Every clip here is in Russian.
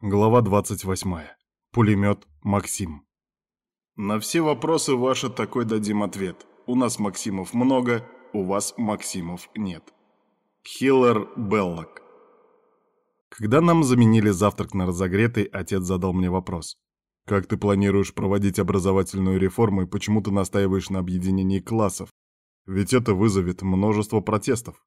Глава 28. Пулемет Максим. На все вопросы ваши такой дадим ответ. У нас Максимов много, у вас Максимов нет. Хиллер Беллок. Когда нам заменили завтрак на разогретый, отец задал мне вопрос. Как ты планируешь проводить образовательную реформу и почему ты настаиваешь на объединении классов? Ведь это вызовет множество протестов.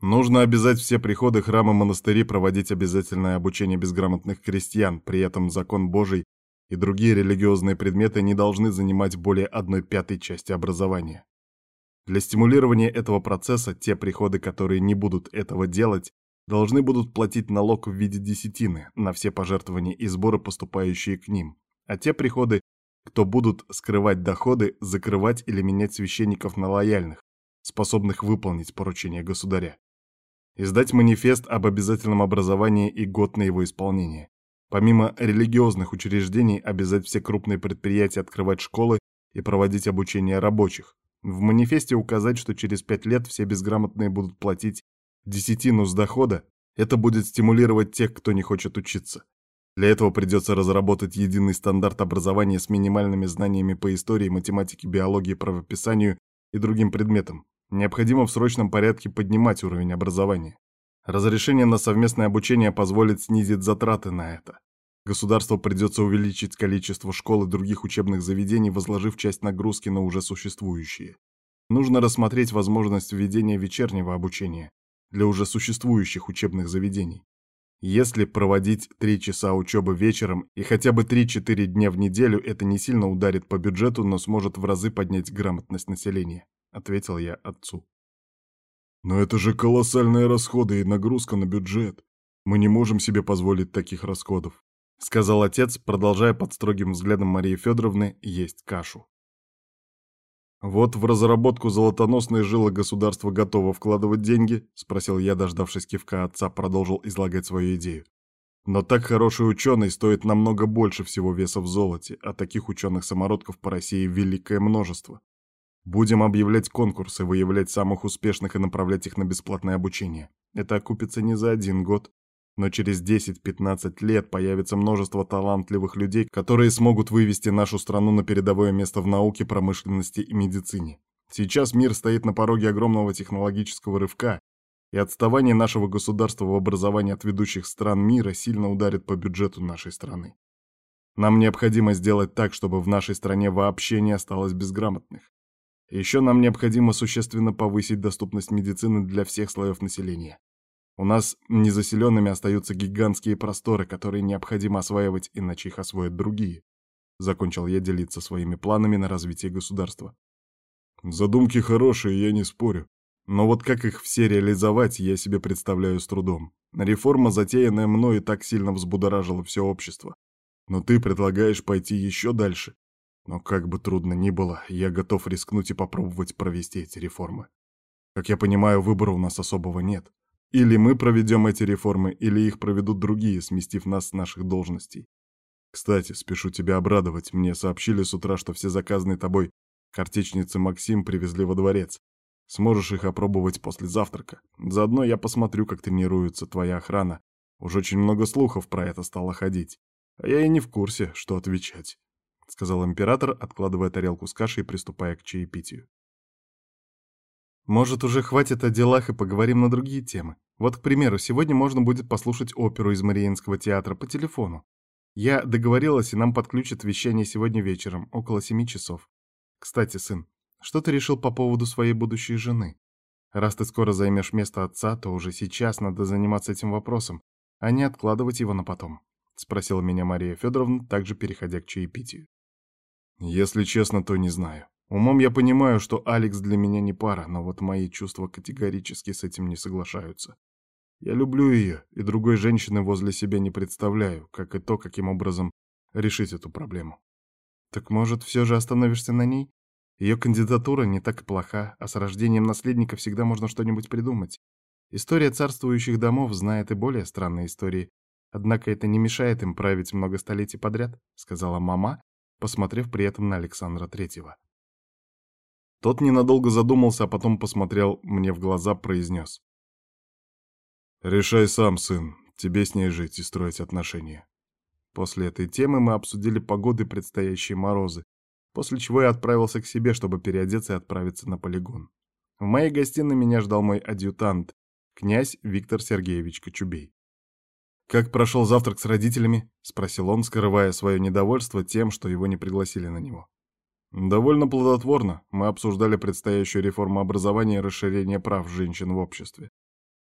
Нужно обязать все приходы, храмы, монастыри проводить обязательное обучение безграмотных крестьян, при этом закон Божий и другие религиозные предметы не должны занимать более одной пятой части образования. Для стимулирования этого процесса те приходы, которые не будут этого делать, должны будут платить налог в виде десятины на все пожертвования и сборы, поступающие к ним, а те приходы, кто будут скрывать доходы, закрывать или менять священников на лояльных, способных выполнить поручение государя издать манифест об обязательном образовании и год на его исполнение. Помимо религиозных учреждений, обязать все крупные предприятия открывать школы и проводить обучение рабочих. В манифесте указать, что через пять лет все безграмотные будут платить десятину с дохода. Это будет стимулировать тех, кто не хочет учиться. Для этого придется разработать единый стандарт образования с минимальными знаниями по истории, математике, биологии, правописанию и другим предметам. Необходимо в срочном порядке поднимать уровень образования. Разрешение на совместное обучение позволит снизить затраты на это. Государству придется увеличить количество школ и других учебных заведений, возложив часть нагрузки на уже существующие. Нужно рассмотреть возможность введения вечернего обучения для уже существующих учебных заведений. Если проводить 3 часа учебы вечером и хотя бы 3-4 дня в неделю, это не сильно ударит по бюджету, но сможет в разы поднять грамотность населения. — ответил я отцу. «Но это же колоссальные расходы и нагрузка на бюджет. Мы не можем себе позволить таких расходов», — сказал отец, продолжая под строгим взглядом Марии Федоровны есть кашу. «Вот в разработку золотоносной жилы государство готово вкладывать деньги?» — спросил я, дождавшись кивка отца, продолжил излагать свою идею. «Но так хороший ученый стоит намного больше всего веса в золоте, а таких ученых-самородков по России великое множество. Будем объявлять конкурсы, выявлять самых успешных и направлять их на бесплатное обучение. Это окупится не за один год, но через 10-15 лет появится множество талантливых людей, которые смогут вывести нашу страну на передовое место в науке, промышленности и медицине. Сейчас мир стоит на пороге огромного технологического рывка, и отставание нашего государства в образовании от ведущих стран мира сильно ударит по бюджету нашей страны. Нам необходимо сделать так, чтобы в нашей стране вообще не осталось безграмотных. Еще нам необходимо существенно повысить доступность медицины для всех слоев населения. У нас незаселенными остаются гигантские просторы, которые необходимо осваивать, иначе их освоят другие. Закончил я делиться своими планами на развитие государства. Задумки хорошие, я не спорю. Но вот как их все реализовать, я себе представляю с трудом. Реформа, затеянная мной, так сильно взбудоражила все общество. Но ты предлагаешь пойти еще дальше. Но как бы трудно ни было, я готов рискнуть и попробовать провести эти реформы. Как я понимаю, выбора у нас особого нет. Или мы проведем эти реформы, или их проведут другие, сместив нас с наших должностей. Кстати, спешу тебя обрадовать, мне сообщили с утра, что все заказанные тобой картечницы Максим привезли во дворец. Сможешь их опробовать после завтрака. Заодно я посмотрю, как тренируется твоя охрана. Уж очень много слухов про это стало ходить. А я и не в курсе, что отвечать. — сказал император, откладывая тарелку с кашей и приступая к чаепитию. «Может, уже хватит о делах и поговорим на другие темы? Вот, к примеру, сегодня можно будет послушать оперу из Мариинского театра по телефону. Я договорилась, и нам подключат вещание сегодня вечером, около семи часов. Кстати, сын, что ты решил по поводу своей будущей жены? Раз ты скоро займешь место отца, то уже сейчас надо заниматься этим вопросом, а не откладывать его на потом», — спросила меня Мария Федоровна, также переходя к чаепитию. Если честно, то не знаю. Умом я понимаю, что Алекс для меня не пара, но вот мои чувства категорически с этим не соглашаются. Я люблю ее, и другой женщины возле себя не представляю, как и то, каким образом решить эту проблему. Так может, все же остановишься на ней? Ее кандидатура не так плоха, а с рождением наследника всегда можно что-нибудь придумать. История царствующих домов знает и более странные истории, однако это не мешает им править много столетий подряд, сказала мама, посмотрев при этом на Александра Третьего. Тот ненадолго задумался, а потом посмотрел мне в глаза, произнес. «Решай сам, сын, тебе с ней жить и строить отношения. После этой темы мы обсудили погоды и предстоящие морозы, после чего я отправился к себе, чтобы переодеться и отправиться на полигон. В моей гостиной меня ждал мой адъютант, князь Виктор Сергеевич Кочубей. «Как прошел завтрак с родителями?» — спросил он, скрывая свое недовольство тем, что его не пригласили на него. «Довольно плодотворно. Мы обсуждали предстоящую реформу образования и расширение прав женщин в обществе.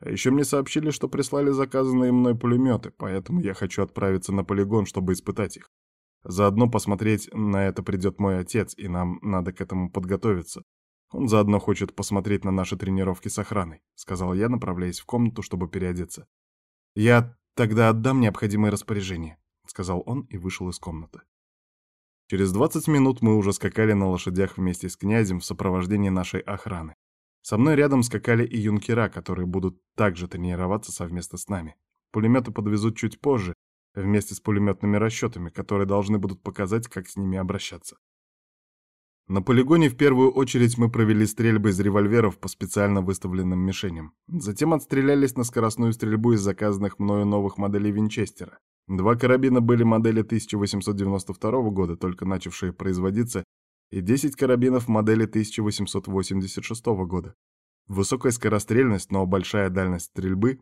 А еще мне сообщили, что прислали заказанные мной пулеметы, поэтому я хочу отправиться на полигон, чтобы испытать их. Заодно посмотреть на это придет мой отец, и нам надо к этому подготовиться. Он заодно хочет посмотреть на наши тренировки с охраной», — сказал я, направляясь в комнату, чтобы переодеться. «Я тогда отдам необходимые распоряжения», — сказал он и вышел из комнаты. Через 20 минут мы уже скакали на лошадях вместе с князем в сопровождении нашей охраны. Со мной рядом скакали и юнкера, которые будут также тренироваться совместно с нами. Пулеметы подвезут чуть позже, вместе с пулеметными расчетами, которые должны будут показать, как с ними обращаться. На полигоне в первую очередь мы провели стрельбы из револьверов по специально выставленным мишеням. Затем отстрелялись на скоростную стрельбу из заказанных мною новых моделей Винчестера. Два карабина были модели 1892 года, только начавшие производиться, и 10 карабинов модели 1886 года. Высокая скорострельность, но большая дальность стрельбы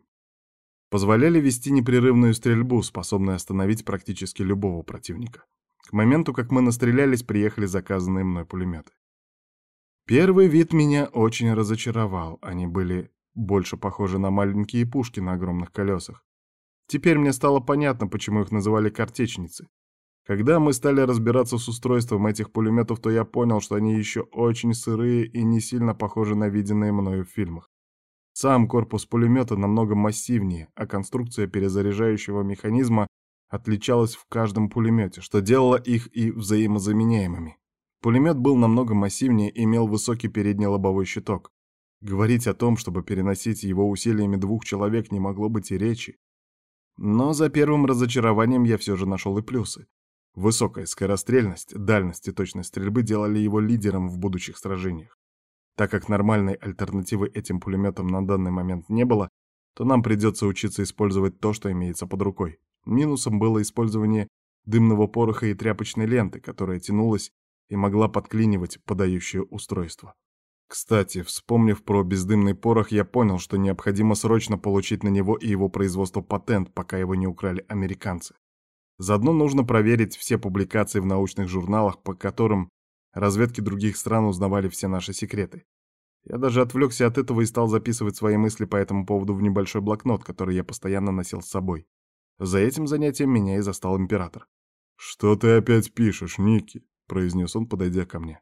позволяли вести непрерывную стрельбу, способную остановить практически любого противника. К моменту, как мы настрелялись, приехали заказанные мной пулеметы. Первый вид меня очень разочаровал, они были больше похожи на маленькие пушки на огромных колесах. Теперь мне стало понятно, почему их называли картечницы. Когда мы стали разбираться с устройством этих пулеметов, то я понял, что они еще очень сырые и не сильно похожи на виденные мною в фильмах. Сам корпус пулемета намного массивнее, а конструкция перезаряжающего механизма отличалась в каждом пулемете, что делало их и взаимозаменяемыми. Пулемет был намного массивнее и имел высокий передний лобовой щиток. Говорить о том, чтобы переносить его усилиями двух человек, не могло быть и речи. Но за первым разочарованием я все же нашел и плюсы. Высокая скорострельность, дальность и точность стрельбы делали его лидером в будущих сражениях. Так как нормальной альтернативы этим пулеметам на данный момент не было, то нам придется учиться использовать то, что имеется под рукой. Минусом было использование дымного пороха и тряпочной ленты, которая тянулась и могла подклинивать подающее устройство. Кстати, вспомнив про бездымный порох, я понял, что необходимо срочно получить на него и его производство патент, пока его не украли американцы. Заодно нужно проверить все публикации в научных журналах, по которым разведки других стран узнавали все наши секреты. Я даже отвлекся от этого и стал записывать свои мысли по этому поводу в небольшой блокнот, который я постоянно носил с собой. За этим занятием меня и застал император. «Что ты опять пишешь, Ники?» — произнес он, подойдя ко мне.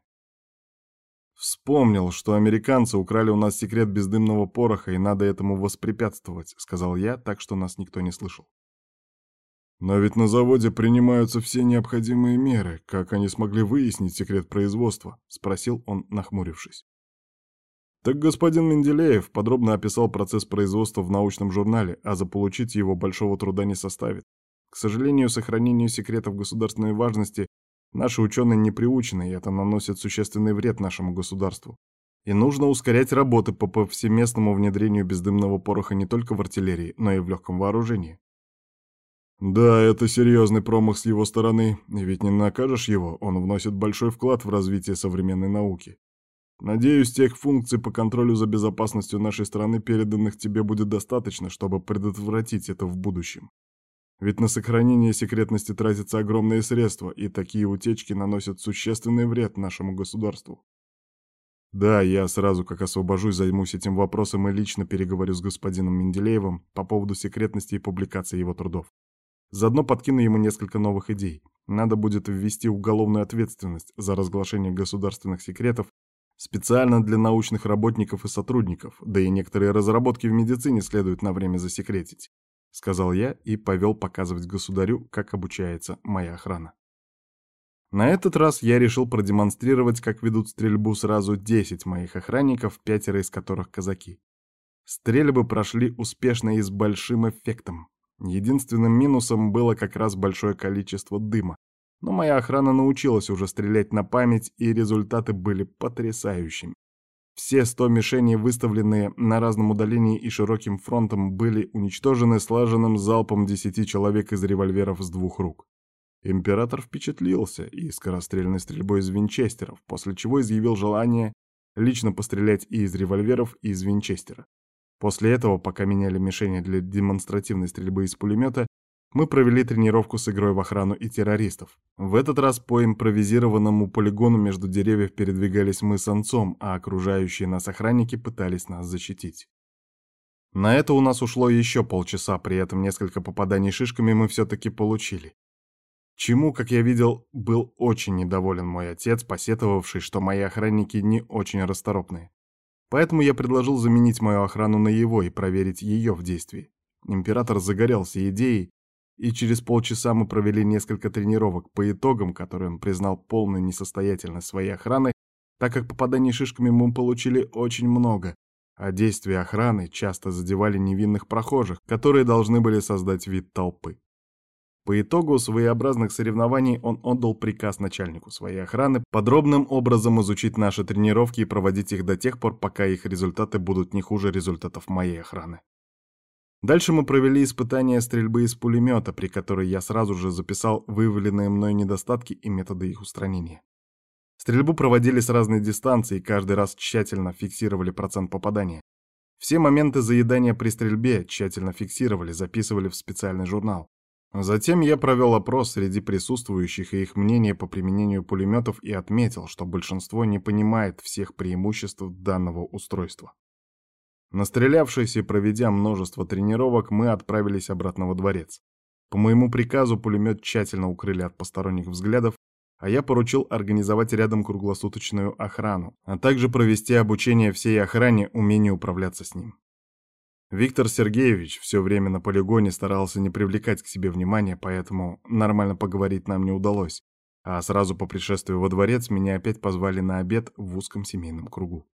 «Вспомнил, что американцы украли у нас секрет бездымного пороха, и надо этому воспрепятствовать», — сказал я, так что нас никто не слышал. «Но ведь на заводе принимаются все необходимые меры. Как они смогли выяснить секрет производства?» — спросил он, нахмурившись. Так господин Менделеев подробно описал процесс производства в научном журнале, а заполучить его большого труда не составит. К сожалению, сохранению секретов государственной важности Наши ученые не приучены, и это наносит существенный вред нашему государству. И нужно ускорять работы по повсеместному внедрению бездымного пороха не только в артиллерии, но и в легком вооружении. Да, это серьезный промах с его стороны, ведь не накажешь его, он вносит большой вклад в развитие современной науки. Надеюсь, тех функций по контролю за безопасностью нашей страны, переданных тебе, будет достаточно, чтобы предотвратить это в будущем. Ведь на сохранение секретности тратятся огромные средства, и такие утечки наносят существенный вред нашему государству. Да, я сразу, как освобожусь, займусь этим вопросом и лично переговорю с господином Менделеевым по поводу секретности и публикации его трудов. Заодно подкину ему несколько новых идей. Надо будет ввести уголовную ответственность за разглашение государственных секретов специально для научных работников и сотрудников, да и некоторые разработки в медицине следует на время засекретить сказал я и повел показывать государю, как обучается моя охрана. На этот раз я решил продемонстрировать, как ведут стрельбу сразу 10 моих охранников, пятеро из которых казаки. Стрельбы прошли успешно и с большим эффектом. Единственным минусом было как раз большое количество дыма, но моя охрана научилась уже стрелять на память, и результаты были потрясающими. Все 100 мишеней, выставленные на разном удалении и широким фронтом, были уничтожены слаженным залпом 10 человек из револьверов с двух рук. Император впечатлился и скорострельной стрельбой из винчестеров, после чего изъявил желание лично пострелять и из револьверов, и из винчестера. После этого, пока меняли мишени для демонстративной стрельбы из пулемета, мы провели тренировку с игрой в охрану и террористов. В этот раз по импровизированному полигону между деревьев передвигались мы с Анцом, а окружающие нас охранники пытались нас защитить. На это у нас ушло еще полчаса, при этом несколько попаданий шишками мы все-таки получили. Чему, как я видел, был очень недоволен мой отец, посетовавший, что мои охранники не очень расторопные. Поэтому я предложил заменить мою охрану на его и проверить ее в действии. Император загорелся идеей, и через полчаса мы провели несколько тренировок, по итогам которые он признал полную несостоятельность своей охраны, так как попаданий шишками мы получили очень много, а действия охраны часто задевали невинных прохожих, которые должны были создать вид толпы. По итогу своеобразных соревнований он отдал приказ начальнику своей охраны подробным образом изучить наши тренировки и проводить их до тех пор, пока их результаты будут не хуже результатов моей охраны. Дальше мы провели испытания стрельбы из пулемета, при которой я сразу же записал выявленные мной недостатки и методы их устранения. Стрельбу проводили с разной дистанции, и каждый раз тщательно фиксировали процент попадания. Все моменты заедания при стрельбе тщательно фиксировали, записывали в специальный журнал. Затем я провел опрос среди присутствующих и их мнение по применению пулеметов и отметил, что большинство не понимает всех преимуществ данного устройства. Настрелявшись и проведя множество тренировок, мы отправились обратно во дворец. По моему приказу пулемет тщательно укрыли от посторонних взглядов, а я поручил организовать рядом круглосуточную охрану, а также провести обучение всей охране умению управляться с ним. Виктор Сергеевич все время на полигоне старался не привлекать к себе внимания, поэтому нормально поговорить нам не удалось. А сразу по пришествию во дворец меня опять позвали на обед в узком семейном кругу.